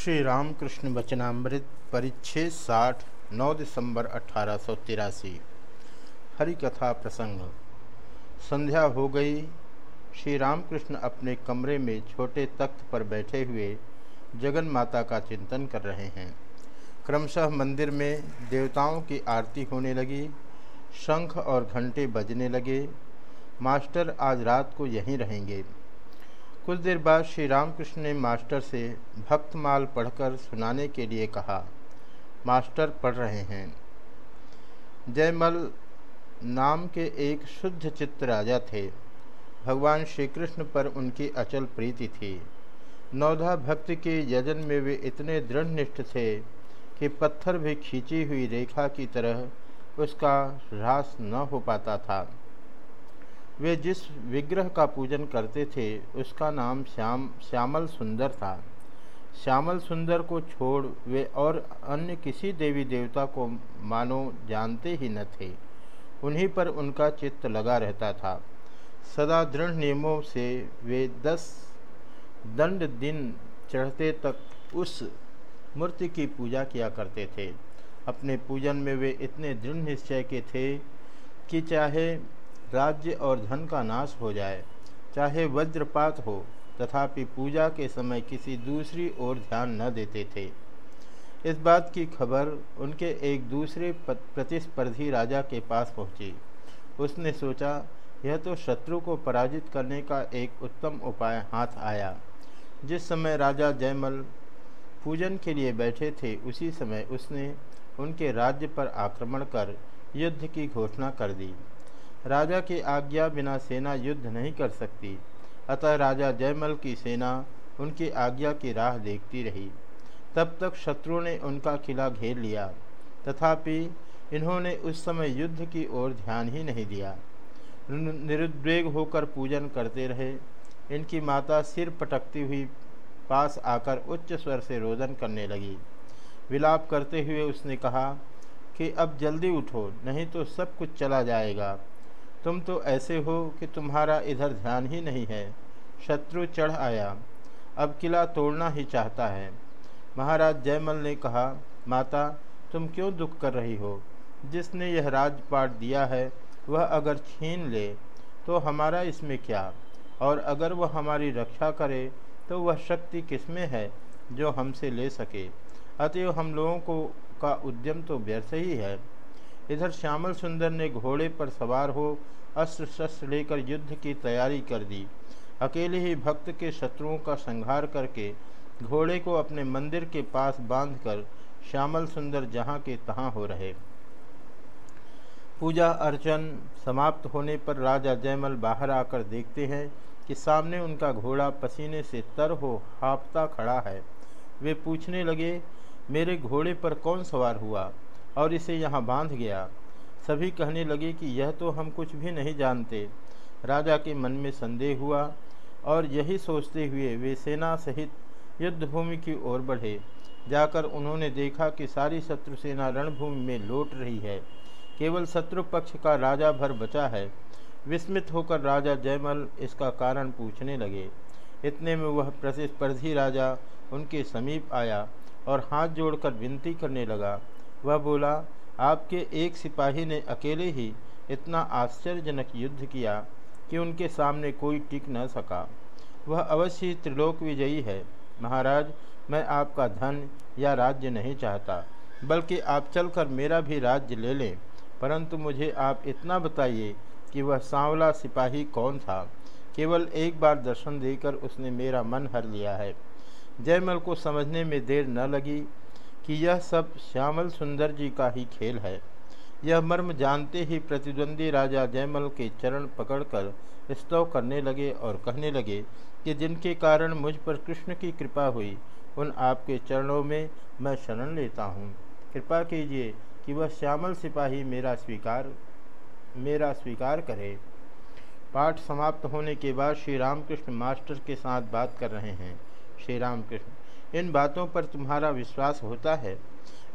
श्री रामकृष्ण वचनामृत परिच्छेद साठ, नौ दिसंबर अठारह हरि कथा प्रसंग। संध्या हो गई। श्री रामकृष्ण अपने कमरे में छोटे तख्त पर बैठे हुए जगन माता का चिंतन कर रहे हैं। क्रमशः मंदिर में देवताओं की आरती होने लगी। शंख और घंटे बजने लगे। मास्टर आज रात को यहीं रहेंगे। कुछ देर बाद श्री रामकृष्ण ने मास्टर से भक्तमाल पढ़कर सुनाने के लिए कहा, मास्टर, पढ़ रहे हैं। जयमल नाम के एक शुद्ध चित्त राजा थे। भगवान श्री कृष्ण पर उनकी अचल प्रीति थी। नौधा भक्त के यजन में वे इतने दृढ़ निष्ठ थे कि पत्थर भी खींची हुई रेखा की तरह उसका ह्रास न हो पाता था। वे जिस विग्रह का पूजन करते थे, उसका नाम श्याम, श्यामल सुंदर था। श्यामल सुंदर को छोड़ वे और अन्य किसी देवी देवता को मानो जानते ही न थे। उन्हीं पर उनका चित्त लगा रहता था। सदा दृढ़ नियमों से वे दस दंड दिन चढ़ते तक उस मूर्ति की पूजा किया करते थे। अपने पूजन में वे इतने दृढ़ निश्चय के थे कि चाहे राज्य और धन का नाश हो जाए, चाहे वज्रपात हो, तथापि पूजा के समय किसी दूसरी ओर ध्यान न देते थे। इस बात की खबर उनके एक दूसरे प्रतिस्पर्धी राजा के पास पहुँची। उसने सोचा, यह तो शत्रु को पराजित करने का एक उत्तम उपाय हाथ आया। जिस समय राजा जयमल पूजन के लिए बैठे थे, उसी समय उसने उनके राज्य पर आक्रमण कर युद्ध की घोषणा कर दी। राजा की आज्ञा बिना सेना युद्ध नहीं कर सकती। अतः राजा जयमल की सेना उनकी आज्ञा की राह देखती रही। तब तक शत्रुओं ने उनका किला घेर लिया। तथापि इन्होंने उस समय युद्ध की ओर ध्यान ही नहीं दिया। निरुद्वेग होकर पूजन करते रहे। इनकी माता सिर पटकती हुई पास आकर उच्च स्वर से रोदन करने लगी। विलाप करते हुए उसने कहा कि अब जल्दी उठो, नहीं तो सब कुछ चला जाएगा। तुम तो ऐसे हो कि तुम्हारा इधर ध्यान ही नहीं है। शत्रु चढ़ आया। अब किला तोड़ना ही चाहता है। महाराज जयमल ने कहा, माता, तुम क्यों दुख कर रही हो? जिसने यह राजपाट दिया है, वह अगर छीन ले तो हमारा इसमें क्या? और अगर वह हमारी रक्षा करे तो वह शक्ति किसमें है जो हमसे ले सके? अतएव हम लोगों को का उद्यम तो व्यर्थ ही है। इधर श्यामल सुंदर ने घोड़े पर सवार हो अस्त्र शस्त्र लेकर युद्ध की तैयारी कर दी। अकेले ही भक्त के शत्रुओं का संहार करके घोड़े को अपने मंदिर के पास बांधकर श्यामल सुंदर जहाँ के तहाँ हो रहे। पूजा अर्चन समाप्त होने पर राजा जयमल बाहर आकर देखते हैं कि सामने उनका घोड़ा पसीने से तर हो हापता खड़ा है। वे पूछने लगे, मेरे घोड़े पर कौन सवार हुआ? और इसे यहाँ बाँध गया। सभी कहने लगे कि यह तो हम कुछ भी नहीं जानते। राजा के मन में संदेह हुआ और यही सोचते हुए वे सेना सहित युद्धभूमि की ओर बढ़े। जाकर उन्होंने देखा कि सारी शत्रु सेना रणभूमि में लौट रही है। केवल शत्रु पक्ष का राजा भर बचा है। विस्मित होकर राजा जयमल इसका कारण पूछने लगे। इतने में वह प्रतिस्पर्धी राजा उनके समीप आया और हाथ जोड़कर विनती करने लगा। वह बोला, आपके एक सिपाही ने अकेले ही इतना आश्चर्यजनक युद्ध किया कि उनके सामने कोई टिक न सका। वह अवश्य त्रिलोक विजयी है। महाराज, मैं आपका धन या राज्य नहीं चाहता, बल्कि आप चलकर मेरा भी राज्य ले लें। परंतु मुझे आप इतना बताइए कि वह सांवला सिपाही कौन था? केवल एक बार दर्शन देकर उसने मेरा मन हर लिया है। जयमल को समझने में देर न लगी। कि यह सब श्यामल सुंदर जी का ही खेल है। यह मर्म जानते ही प्रतिद्वंदी राजा जयमल के चरण पकड़कर स्तव करने लगे और कहने लगे कि जिनके कारण मुझ पर कृष्ण की कृपा हुई, उन आपके चरणों में मैं शरण लेता हूँ। कृपा कीजिए कि वह श्यामल सिपाही मेरा स्वीकार मेरा स्वीकार करे। पाठ समाप्त होने के बाद श्री रामकृष्ण मास्टर के साथ बात कर रहे हैं। श्री रामकृष्ण इन बातों पर तुम्हारा विश्वास होता है।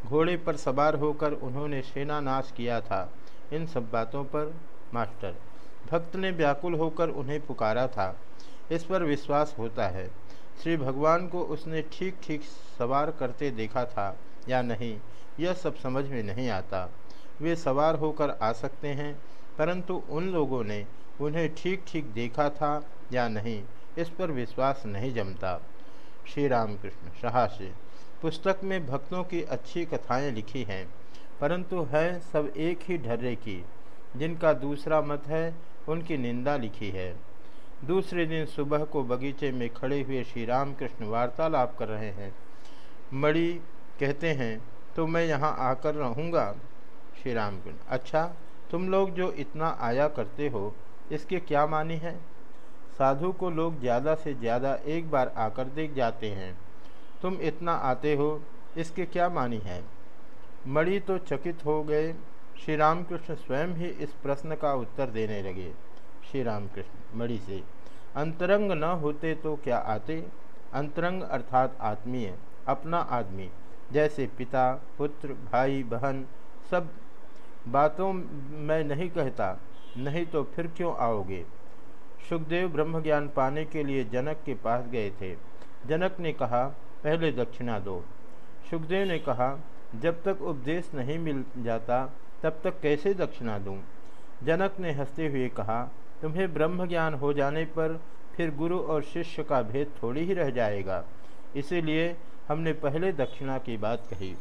घोड़े पर सवार होकर उन्होंने सेना नाश किया था। इन सब बातों पर मास्टर, भक्त ने व्याकुल होकर उन्हें पुकारा था। इस पर विश्वास होता है। श्री भगवान को उसने ठीक ठीक सवार करते देखा था या नहीं, यह सब समझ में नहीं आता। वे सवार होकर आ सकते हैं, परंतु उन लोगों ने उन्हें ठीक ठीक देखा था या नहीं, इस पर विश्वास नहीं जमता। श्री रामकृष्ण सहास्य। पुस्तक में भक्तों की अच्छी कथाएँ लिखी हैं, परंतु है सब एक ही ढर्रे की। जिनका दूसरा मत है, उनकी निंदा लिखी है। दूसरे दिन सुबह को बगीचे में खड़े हुए श्री रामकृष्ण वार्तालाप कर रहे हैं। मणि कहते हैं तो मैं यहाँ आकर रहूँगा? श्री रामकृष्ण अच्छा तुम लोग जो इतना आया करते हो, इसके क्या मानी है? साधु को लोग ज़्यादा से ज़्यादा एक बार आकर देख जाते हैं। तुम इतना आते हो, इसके क्या मानी है? मणि तो चकित हो गए। श्री रामकृष्ण स्वयं ही इस प्रश्न का उत्तर देने लगे। श्री रामकृष्ण मणि से, अंतरंग न होते तो क्या आते? अंतरंग अर्थात आत्मीय, अपना आदमी, जैसे पिता, पुत्र, भाई, बहन, सब बातों मैं नहीं कहता, नहीं तो फिर क्यों आओगे? सुखदेव ब्रह्म ज्ञान पाने के लिए जनक के पास गए थे। जनक ने कहा, पहले दक्षिणा दो। सुखदेव ने कहा, जब तक उपदेश नहीं मिल जाता, तब तक कैसे दक्षिणा दूँ? जनक ने हँसते हुए कहा, तुम्हें ब्रह्म ज्ञान हो जाने पर फिर गुरु और शिष्य का भेद थोड़ी ही रह जाएगा। इसीलिए हमने पहले दक्षिणा की बात कही।